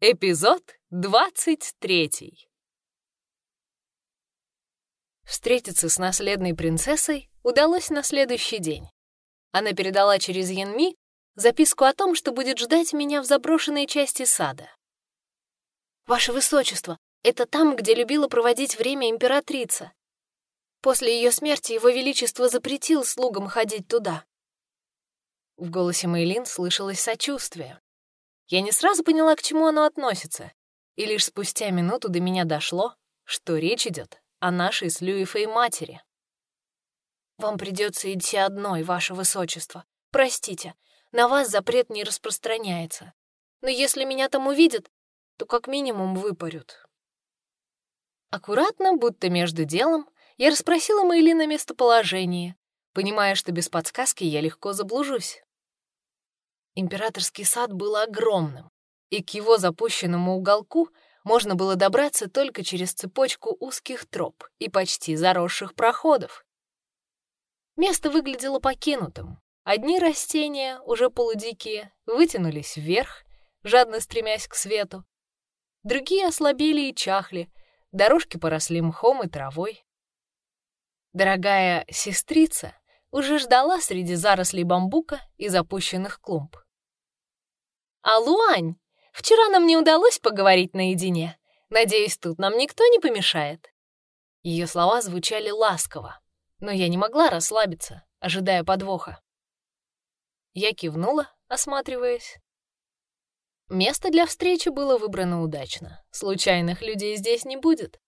Эпизод 23. Встретиться с наследной принцессой удалось на следующий день. Она передала через Янми записку о том, что будет ждать меня в заброшенной части сада. «Ваше Высочество, это там, где любила проводить время императрица. После ее смерти его величество запретил слугам ходить туда. В голосе Мейлин слышалось сочувствие. Я не сразу поняла, к чему оно относится, и лишь спустя минуту до меня дошло, что речь идет о нашей с Люифой матери. «Вам придется идти одной, ваше высочество. Простите, на вас запрет не распространяется. Но если меня там увидят, то как минимум выпарют». Аккуратно, будто между делом, я расспросила Мейлин о местоположении, понимая, что без подсказки я легко заблужусь. Императорский сад был огромным, и к его запущенному уголку можно было добраться только через цепочку узких троп и почти заросших проходов. Место выглядело покинутым. Одни растения, уже полудикие, вытянулись вверх, жадно стремясь к свету. Другие ослабели и чахли, дорожки поросли мхом и травой. Дорогая сестрица уже ждала среди зарослей бамбука и запущенных клумб. «Алуань, вчера нам не удалось поговорить наедине. Надеюсь, тут нам никто не помешает». Ее слова звучали ласково, но я не могла расслабиться, ожидая подвоха. Я кивнула, осматриваясь. Место для встречи было выбрано удачно. Случайных людей здесь не будет.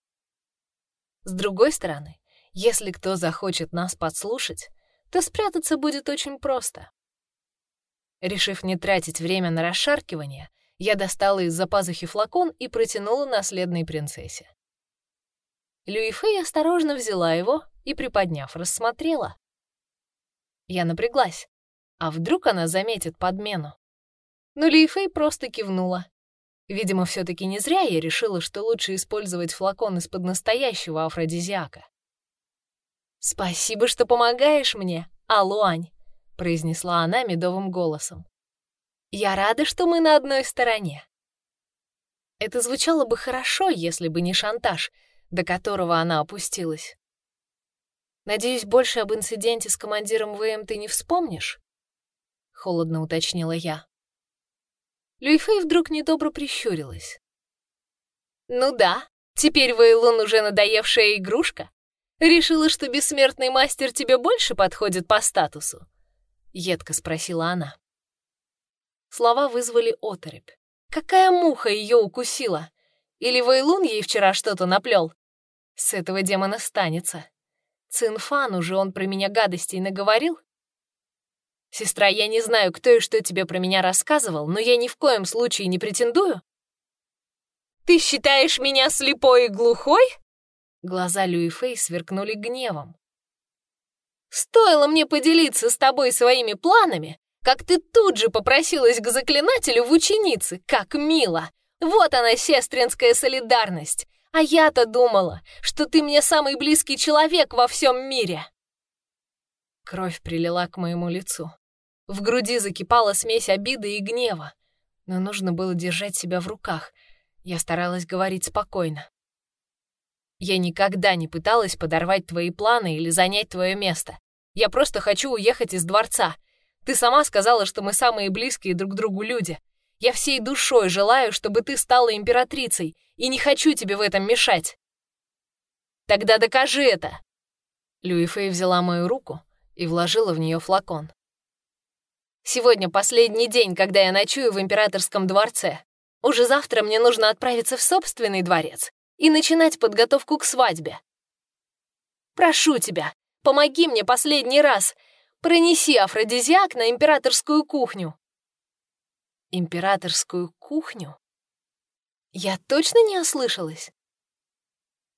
С другой стороны, если кто захочет нас подслушать, то спрятаться будет очень просто. Решив не тратить время на расшаркивание, я достала из-за пазухи флакон и протянула наследной принцессе. Люифей осторожно взяла его и, приподняв, рассмотрела. Я напряглась. А вдруг она заметит подмену? Но Люифей просто кивнула. Видимо, все таки не зря я решила, что лучше использовать флакон из-под настоящего афродизиака. «Спасибо, что помогаешь мне, Алуань», произнесла она медовым голосом. «Я рада, что мы на одной стороне». Это звучало бы хорошо, если бы не шантаж, до которого она опустилась. «Надеюсь, больше об инциденте с командиром ВМ ты не вспомнишь?» — холодно уточнила я. Люйфэй вдруг недобро прищурилась. «Ну да, теперь Вейлун уже надоевшая игрушка. Решила, что бессмертный мастер тебе больше подходит по статусу. — едко спросила она. Слова вызвали оторопь. Какая муха ее укусила? Или Вейлун ей вчера что-то наплел? С этого демона станется. Цинфан уже он про меня гадостей наговорил? Сестра, я не знаю, кто и что тебе про меня рассказывал, но я ни в коем случае не претендую. Ты считаешь меня слепой и глухой? Глаза Люи Фэй сверкнули гневом. Стоило мне поделиться с тобой своими планами, как ты тут же попросилась к заклинателю в ученицы. Как мило! Вот она, сестринская солидарность. А я-то думала, что ты мне самый близкий человек во всем мире. Кровь прилила к моему лицу. В груди закипала смесь обиды и гнева. Но нужно было держать себя в руках. Я старалась говорить спокойно. Я никогда не пыталась подорвать твои планы или занять твое место. Я просто хочу уехать из дворца. Ты сама сказала, что мы самые близкие друг другу люди. Я всей душой желаю, чтобы ты стала императрицей, и не хочу тебе в этом мешать. Тогда докажи это. Люи Фэй взяла мою руку и вложила в нее флакон. Сегодня последний день, когда я ночую в императорском дворце. Уже завтра мне нужно отправиться в собственный дворец и начинать подготовку к свадьбе. Прошу тебя, помоги мне последний раз. Пронеси афродизиак на императорскую кухню. Императорскую кухню? Я точно не ослышалась?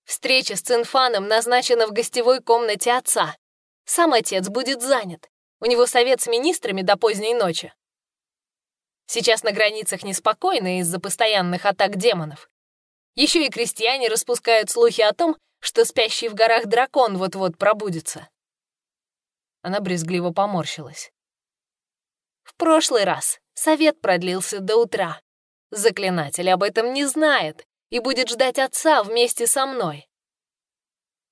Встреча с Цинфаном назначена в гостевой комнате отца. Сам отец будет занят. У него совет с министрами до поздней ночи. Сейчас на границах неспокойно из-за постоянных атак демонов. Еще и крестьяне распускают слухи о том, что спящий в горах дракон вот-вот пробудится. Она брезгливо поморщилась. В прошлый раз совет продлился до утра. Заклинатель об этом не знает и будет ждать отца вместе со мной.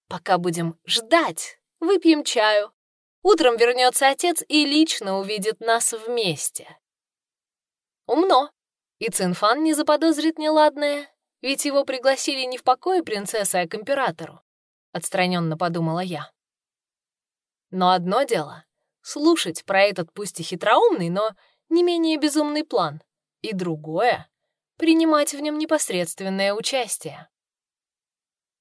Пока будем ждать, выпьем чаю. Утром вернется отец и лично увидит нас вместе. Умно. И Цинфан не заподозрит неладное, ведь его пригласили не в покое принцессы, а к императору. Отстраненно подумала я. Но одно дело — слушать про этот пусть и хитроумный, но не менее безумный план, и другое — принимать в нем непосредственное участие.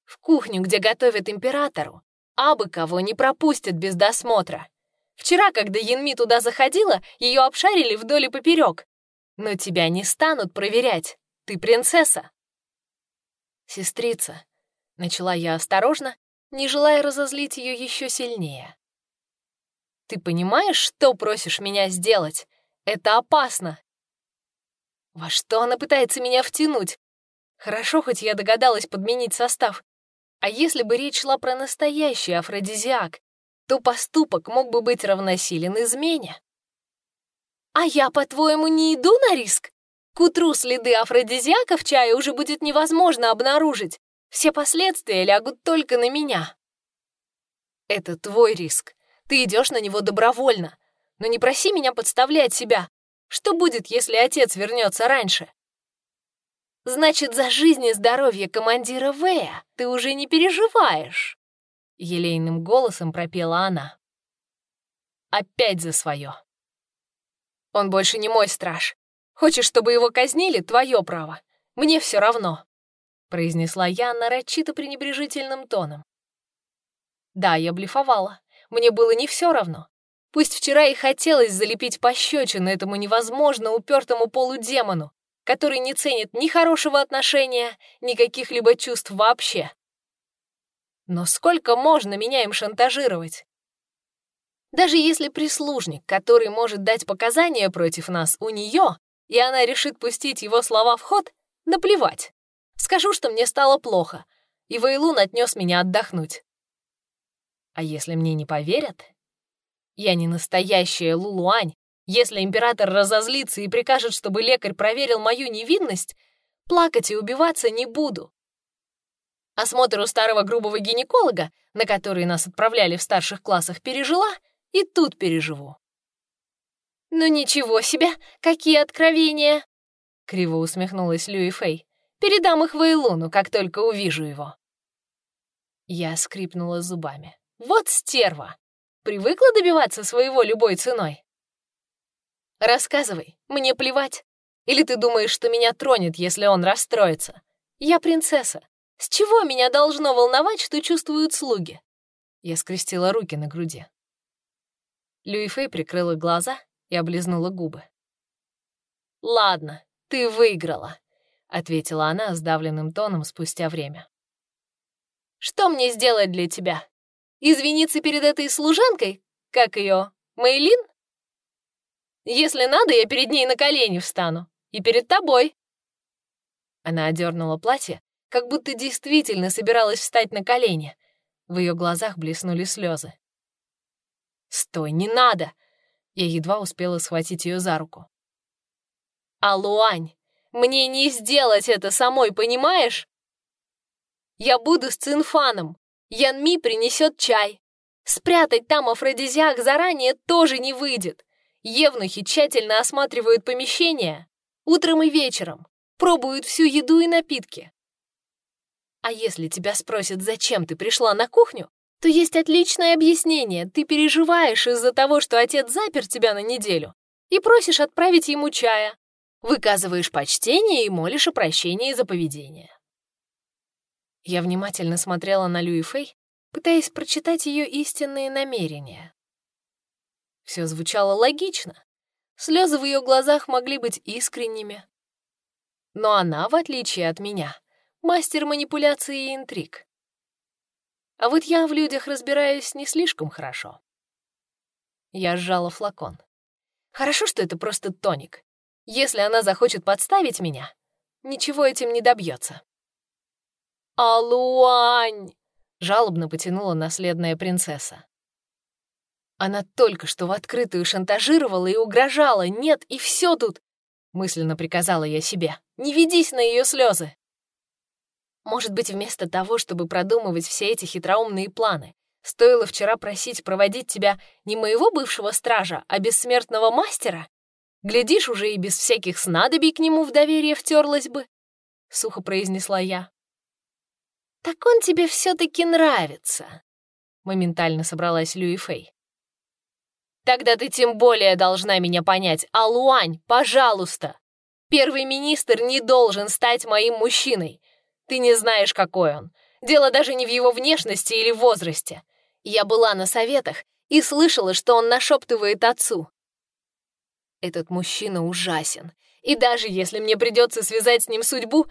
В кухню, где готовят императору, абы кого не пропустят без досмотра. Вчера, когда Янми туда заходила, ее обшарили вдоль и поперек. Но тебя не станут проверять. Ты принцесса. Сестрица, начала я осторожно, не желая разозлить ее еще сильнее. Ты понимаешь, что просишь меня сделать? Это опасно. Во что она пытается меня втянуть? Хорошо, хоть я догадалась подменить состав. А если бы речь шла про настоящий афродизиак, то поступок мог бы быть равносилен измене. А я, по-твоему, не иду на риск? К утру следы афродизиака в чае уже будет невозможно обнаружить. Все последствия лягут только на меня. Это твой риск. Ты идешь на него добровольно. Но не проси меня подставлять себя. Что будет, если отец вернется раньше? Значит, за жизнь и здоровье командира Вэя ты уже не переживаешь. Елейным голосом пропела она. Опять за свое. Он больше не мой страж. Хочешь, чтобы его казнили, твое право. Мне все равно», — произнесла я нарочито пренебрежительным тоном. Да, я блефовала. Мне было не все равно. Пусть вчера и хотелось залепить пощечину этому невозможно упертому полудемону, который не ценит ни хорошего отношения, ни каких-либо чувств вообще. Но сколько можно меня им шантажировать? Даже если прислужник, который может дать показания против нас, у нее, и она решит пустить его слова в ход, наплевать. Скажу, что мне стало плохо, и Вейлун отнес меня отдохнуть. А если мне не поверят? Я не настоящая Лулуань. Если император разозлится и прикажет, чтобы лекарь проверил мою невинность, плакать и убиваться не буду. Осмотр у старого грубого гинеколога, на который нас отправляли в старших классах, пережила, и тут переживу. «Ну ничего себе, какие откровения!» — криво усмехнулась Люи Фэй. «Передам их Вейлуну, как только увижу его». Я скрипнула зубами. Вот стерва! Привыкла добиваться своего любой ценой? Рассказывай, мне плевать. Или ты думаешь, что меня тронет, если он расстроится? Я принцесса. С чего меня должно волновать, что чувствуют слуги? Я скрестила руки на груди. Люи Фэй прикрыла глаза и облизнула губы. «Ладно, ты выиграла», — ответила она сдавленным тоном спустя время. «Что мне сделать для тебя? Извиниться перед этой служанкой? Как ее? Мейлин? Если надо, я перед ней на колени встану. И перед тобой. Она одернула платье, как будто действительно собиралась встать на колени. В ее глазах блеснули слезы. «Стой, не надо!» Я едва успела схватить ее за руку. «Алуань, мне не сделать это самой, понимаешь? Я буду с Цинфаном, Янми принесет чай. Спрятать там афродизиак заранее тоже не выйдет. Евнухи тщательно осматривают помещение утром и вечером, пробуют всю еду и напитки. А если тебя спросят, зачем ты пришла на кухню, то есть отличное объяснение. Ты переживаешь из-за того, что отец запер тебя на неделю, и просишь отправить ему чая. Выказываешь почтение и молишь о прощении за поведение. Я внимательно смотрела на Люи Фэй, пытаясь прочитать ее истинные намерения. Все звучало логично. Слезы в ее глазах могли быть искренними. Но она, в отличие от меня, мастер манипуляции и интриг. А вот я в людях разбираюсь не слишком хорошо. Я сжала флакон. Хорошо, что это просто тоник. Если она захочет подставить меня, ничего этим не добьется. «Алуань!» — жалобно потянула наследная принцесса. Она только что в открытую шантажировала и угрожала. Нет, и все тут. мысленно приказала я себе. «Не ведись на ее слезы!» Может быть, вместо того, чтобы продумывать все эти хитроумные планы, стоило вчера просить проводить тебя не моего бывшего стража, а бессмертного мастера? Глядишь, уже и без всяких снадобий к нему в доверие втерлась бы, — сухо произнесла я. «Так он тебе все-таки нравится», — моментально собралась Люи Фэй. «Тогда ты тем более должна меня понять. Алуань, пожалуйста! Первый министр не должен стать моим мужчиной. Ты не знаешь, какой он. Дело даже не в его внешности или возрасте. Я была на советах и слышала, что он нашептывает отцу. Этот мужчина ужасен, и даже если мне придется связать с ним судьбу,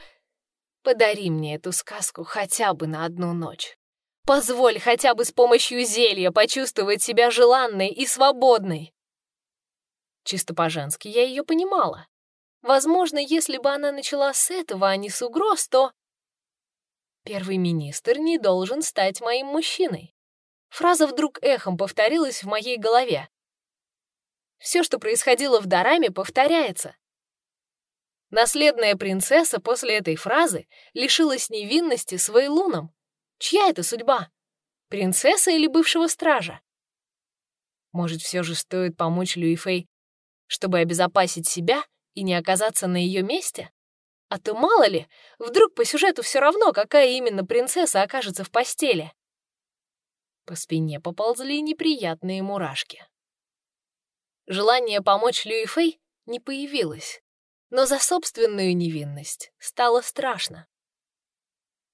подари мне эту сказку хотя бы на одну ночь. Позволь хотя бы с помощью зелья почувствовать себя желанной и свободной. Чисто по-женски я ее понимала. Возможно, если бы она начала с этого, а не с угроз, то... Первый министр не должен стать моим мужчиной. Фраза вдруг эхом повторилась в моей голове. Все, что происходило в Дараме, повторяется. Наследная принцесса после этой фразы лишилась невинности с Вейлуном. Чья это судьба? Принцесса или бывшего стража? Может, все же стоит помочь Люифей, чтобы обезопасить себя и не оказаться на ее месте? А то мало ли, вдруг по сюжету все равно, какая именно принцесса окажется в постели. По спине поползли неприятные мурашки. Желание помочь Люи Фэй не появилось, но за собственную невинность стало страшно.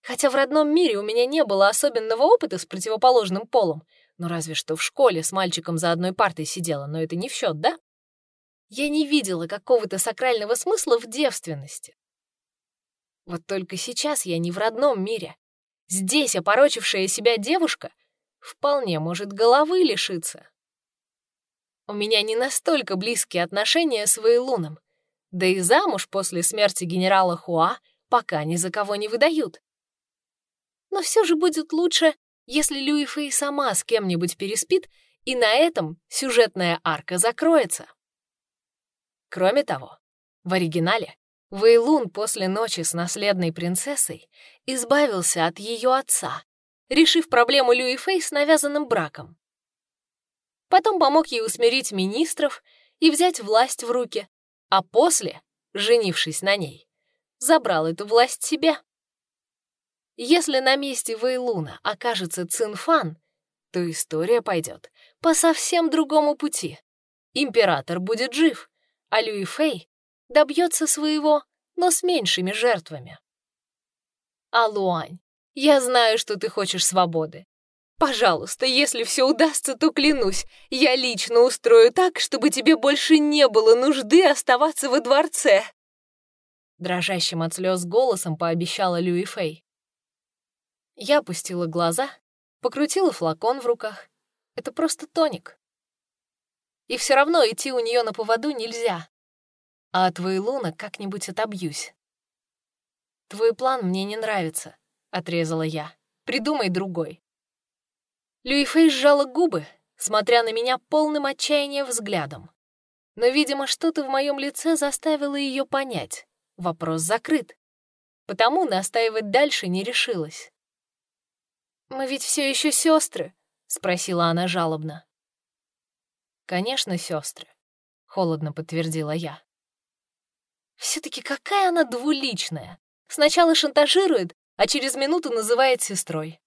Хотя в родном мире у меня не было особенного опыта с противоположным полом, ну разве что в школе с мальчиком за одной партой сидела, но это не в счет, да? Я не видела какого-то сакрального смысла в девственности. Вот только сейчас я не в родном мире. Здесь опорочившая себя девушка вполне может головы лишиться. У меня не настолько близкие отношения с Вейлуном, да и замуж после смерти генерала Хуа пока ни за кого не выдают. Но все же будет лучше, если Люи Фэй сама с кем-нибудь переспит, и на этом сюжетная арка закроется. Кроме того, в оригинале Вейлун после ночи с наследной принцессой избавился от ее отца, решив проблему Люи Фэй с навязанным браком. Потом помог ей усмирить министров и взять власть в руки, а после, женившись на ней, забрал эту власть себе. Если на месте Вейлуна окажется Цинфан, то история пойдет по совсем другому пути. Император будет жив, а Люи Фэй добьется своего, но с меньшими жертвами. Алуань, я знаю, что ты хочешь свободы. Пожалуйста, если все удастся, то клянусь, я лично устрою так, чтобы тебе больше не было нужды оставаться во дворце. Дрожащим от слез голосом пообещала Люи Фэй. Я опустила глаза, покрутила флакон в руках. Это просто тоник. И все равно идти у нее на поводу нельзя а от Вейлуна как-нибудь отобьюсь. «Твой план мне не нравится», — отрезала я. «Придумай другой». Люифей сжала губы, смотря на меня полным отчаяния взглядом. Но, видимо, что-то в моем лице заставило ее понять. Вопрос закрыт. Потому настаивать дальше не решилась. «Мы ведь все еще сестры?» — спросила она жалобно. «Конечно, сестры», — холодно подтвердила я. Все-таки какая она двуличная. Сначала шантажирует, а через минуту называет сестрой.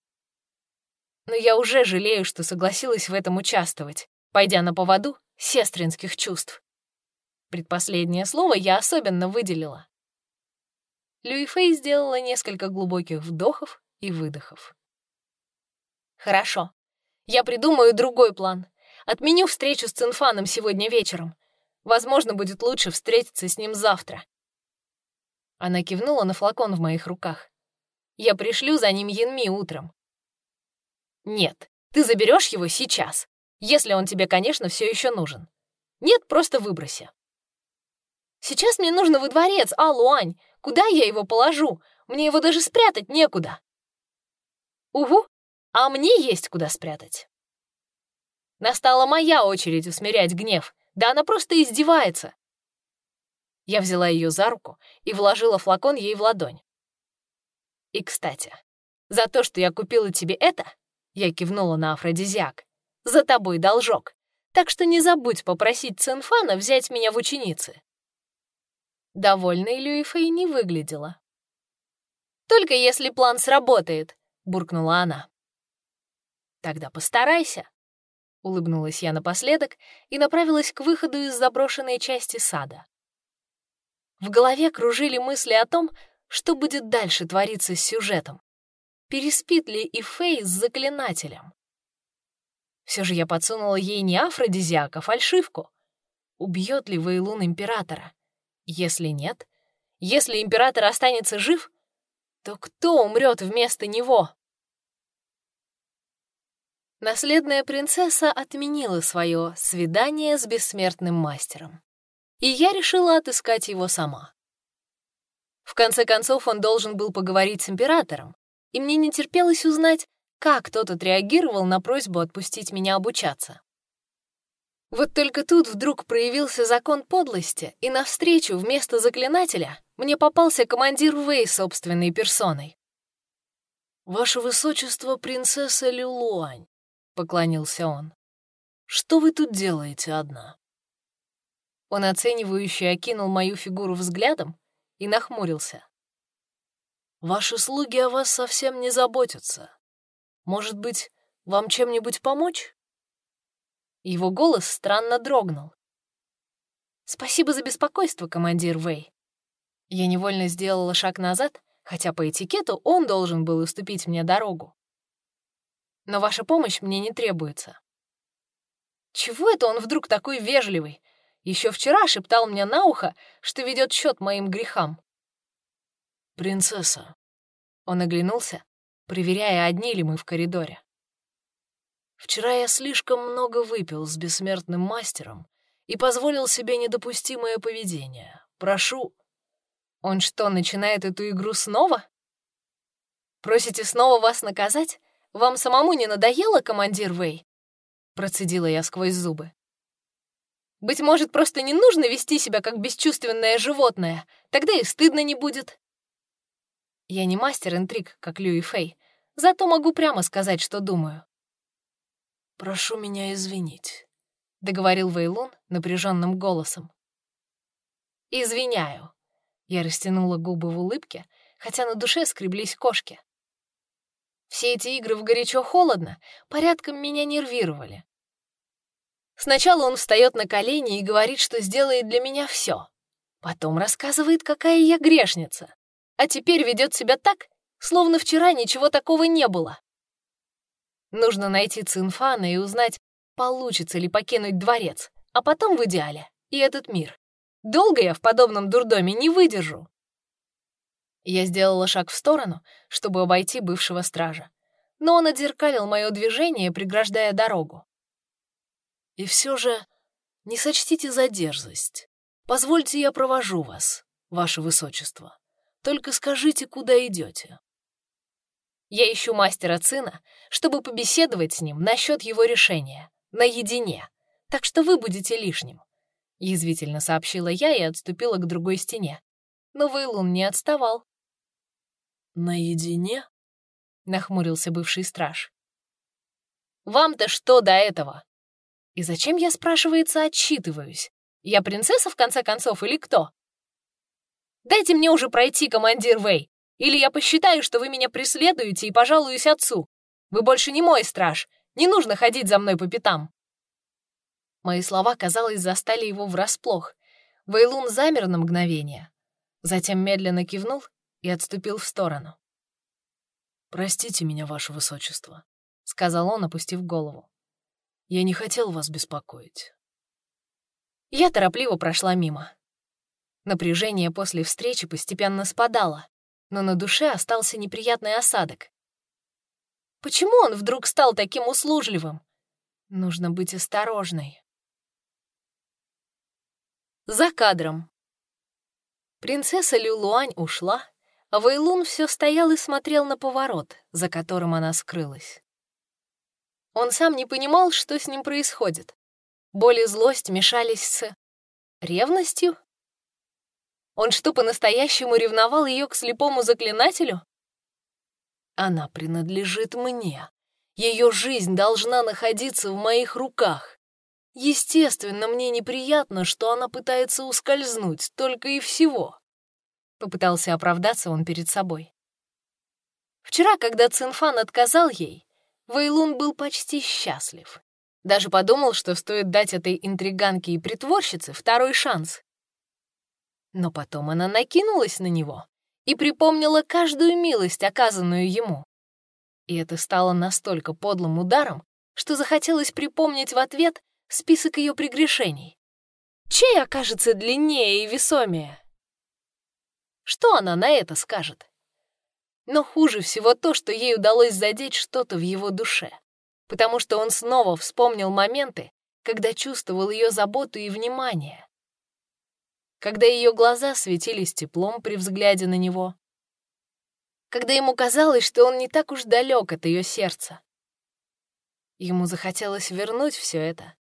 Но я уже жалею, что согласилась в этом участвовать, пойдя на поводу сестринских чувств. Предпоследнее слово я особенно выделила. Люи Фэй сделала несколько глубоких вдохов и выдохов. «Хорошо. Я придумаю другой план. Отменю встречу с Цинфаном сегодня вечером. Возможно, будет лучше встретиться с ним завтра. Она кивнула на флакон в моих руках. Я пришлю за ним Янми утром. Нет, ты заберешь его сейчас, если он тебе, конечно, все еще нужен. Нет, просто выброси. Сейчас мне нужно во дворец, а, Луань, куда я его положу? Мне его даже спрятать некуда. Угу, а мне есть куда спрятать. Настала моя очередь усмирять гнев, да она просто издевается. Я взяла ее за руку и вложила флакон ей в ладонь. И, кстати, за то, что я купила тебе это, я кивнула на афродизиак, за тобой должок. Так что не забудь попросить Цинфана взять меня в ученицы. Довольной Люифей не выглядела. «Только если план сработает», — буркнула она. «Тогда постарайся», — улыбнулась я напоследок и направилась к выходу из заброшенной части сада. В голове кружили мысли о том, что будет дальше твориться с сюжетом. Переспит ли и Фей с заклинателем? Все же я подсунула ей не афродизиак, а фальшивку. Убьет ли Вейлун императора? Если нет, если император останется жив, то кто умрет вместо него? Наследная принцесса отменила свое свидание с бессмертным мастером и я решила отыскать его сама. В конце концов, он должен был поговорить с императором, и мне не терпелось узнать, как тот отреагировал на просьбу отпустить меня обучаться. Вот только тут вдруг проявился закон подлости, и навстречу вместо заклинателя мне попался командир Вэй собственной персоной. «Ваше высочество, принцесса Люлуань», — поклонился он. «Что вы тут делаете одна?» Он оценивающе окинул мою фигуру взглядом и нахмурился. «Ваши слуги о вас совсем не заботятся. Может быть, вам чем-нибудь помочь?» Его голос странно дрогнул. «Спасибо за беспокойство, командир Вэй». Я невольно сделала шаг назад, хотя по этикету он должен был уступить мне дорогу. Но ваша помощь мне не требуется. Чего это он вдруг такой вежливый, еще вчера шептал мне на ухо, что ведет счет моим грехам. «Принцесса». Он оглянулся, проверяя, одни ли мы в коридоре. «Вчера я слишком много выпил с бессмертным мастером и позволил себе недопустимое поведение. Прошу...» «Он что, начинает эту игру снова?» «Просите снова вас наказать? Вам самому не надоело, командир Вэй?» Процедила я сквозь зубы. Быть может, просто не нужно вести себя как бесчувственное животное, тогда и стыдно не будет. Я не мастер интриг, как Люи Фэй, зато могу прямо сказать, что думаю. «Прошу меня извинить», — договорил Вейлун напряженным голосом. «Извиняю». Я растянула губы в улыбке, хотя на душе скреблись кошки. Все эти игры в горячо-холодно порядком меня нервировали. Сначала он встает на колени и говорит, что сделает для меня все. Потом рассказывает, какая я грешница. А теперь ведет себя так, словно вчера ничего такого не было. Нужно найти Цинфана и узнать, получится ли покинуть дворец, а потом в идеале и этот мир. Долго я в подобном дурдоме не выдержу. Я сделала шаг в сторону, чтобы обойти бывшего стража. Но он отзеркалил мое движение, преграждая дорогу. И все же не сочтите за дерзость. Позвольте, я провожу вас, ваше высочество. Только скажите, куда идете. Я ищу мастера Цина, чтобы побеседовать с ним насчет его решения, наедине, так что вы будете лишним. Язвительно сообщила я и отступила к другой стене. Но Вейлун не отставал. «Наедине?» — нахмурился бывший страж. «Вам-то что до этого?» И зачем я, спрашивается, отчитываюсь? Я принцесса, в конце концов, или кто? Дайте мне уже пройти, командир Вэй, или я посчитаю, что вы меня преследуете и пожалуюсь отцу. Вы больше не мой страж, не нужно ходить за мной по пятам. Мои слова, казалось, застали его врасплох. Вейлун замер на мгновение, затем медленно кивнул и отступил в сторону. «Простите меня, ваше высочество», — сказал он, опустив голову. Я не хотел вас беспокоить. Я торопливо прошла мимо. Напряжение после встречи постепенно спадало, но на душе остался неприятный осадок. Почему он вдруг стал таким услужливым? Нужно быть осторожной. За кадром. Принцесса Люлуань ушла, а Вейлун все стоял и смотрел на поворот, за которым она скрылась. Он сам не понимал, что с ним происходит. Боль и злость мешались с... ревностью? Он что, по-настоящему ревновал ее к слепому заклинателю? Она принадлежит мне. Ее жизнь должна находиться в моих руках. Естественно, мне неприятно, что она пытается ускользнуть, только и всего. Попытался оправдаться он перед собой. Вчера, когда Цинфан отказал ей, Вейлун был почти счастлив. Даже подумал, что стоит дать этой интриганке и притворщице второй шанс. Но потом она накинулась на него и припомнила каждую милость, оказанную ему. И это стало настолько подлым ударом, что захотелось припомнить в ответ список ее прегрешений. Чей окажется длиннее и весомее? Что она на это скажет? Но хуже всего то, что ей удалось задеть что-то в его душе, потому что он снова вспомнил моменты, когда чувствовал ее заботу и внимание, когда ее глаза светились теплом при взгляде на него, когда ему казалось, что он не так уж далек от ее сердца. Ему захотелось вернуть все это.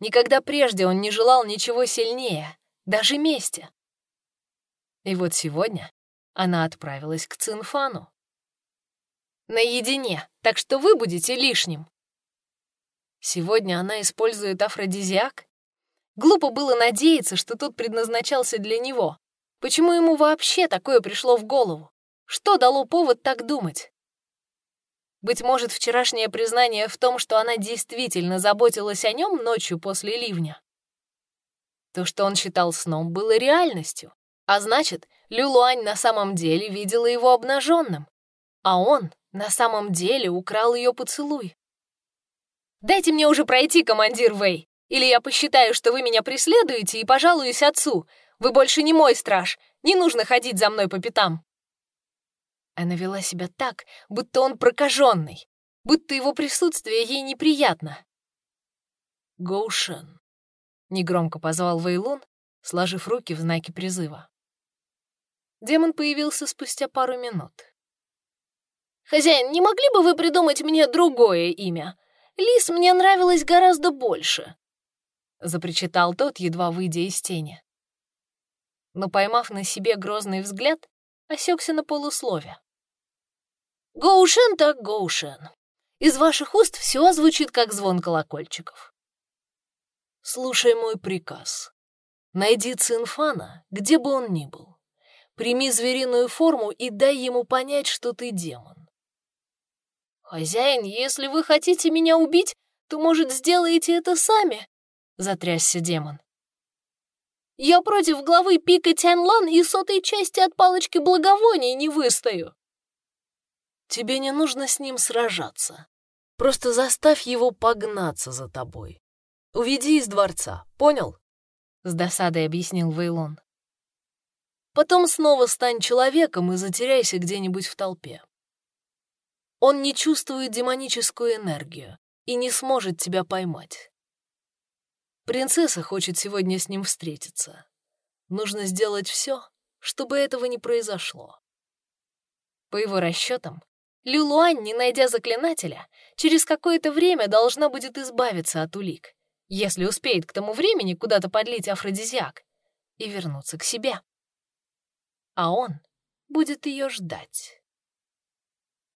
Никогда прежде он не желал ничего сильнее, даже мести. И вот сегодня она отправилась к Цинфану. Наедине, так что вы будете лишним. Сегодня она использует афродизиак, Глупо было надеяться, что тот предназначался для него. Почему ему вообще такое пришло в голову? Что дало повод так думать? Быть может, вчерашнее признание в том, что она действительно заботилась о нем ночью после ливня. То, что он считал сном, было реальностью. А значит, Люлуань на самом деле видела его обнаженным, а он на самом деле украл ее поцелуй. «Дайте мне уже пройти, командир Вэй!» Или я посчитаю, что вы меня преследуете и пожалуюсь отцу. Вы больше не мой страж. Не нужно ходить за мной по пятам». Она вела себя так, будто он прокаженный, будто его присутствие ей неприятно. «Гоушен», — негромко позвал Вейлун, сложив руки в знаке призыва. Демон появился спустя пару минут. «Хозяин, не могли бы вы придумать мне другое имя? Лис мне нравилось гораздо больше», — запричитал тот, едва выйдя из тени. Но, поймав на себе грозный взгляд, осекся на полуслове. «Гоушен так Гоушен. Из ваших уст все звучит, как звон колокольчиков. Слушай мой приказ. Найди Цинфана, где бы он ни был. Прими звериную форму и дай ему понять, что ты демон. Хозяин, если вы хотите меня убить, то, может, сделаете это сами, затрясся демон. «Я против главы пика Тянлан и сотой части от палочки благовоний не выстою!» «Тебе не нужно с ним сражаться. Просто заставь его погнаться за тобой. Уведи из дворца, понял?» С досадой объяснил Вейлон. «Потом снова стань человеком и затеряйся где-нибудь в толпе. Он не чувствует демоническую энергию и не сможет тебя поймать. Принцесса хочет сегодня с ним встретиться. Нужно сделать все, чтобы этого не произошло. По его расчетам, Люлуань, не найдя заклинателя, через какое-то время должна будет избавиться от улик, если успеет к тому времени куда-то подлить афродизиак и вернуться к себе. А он будет ее ждать.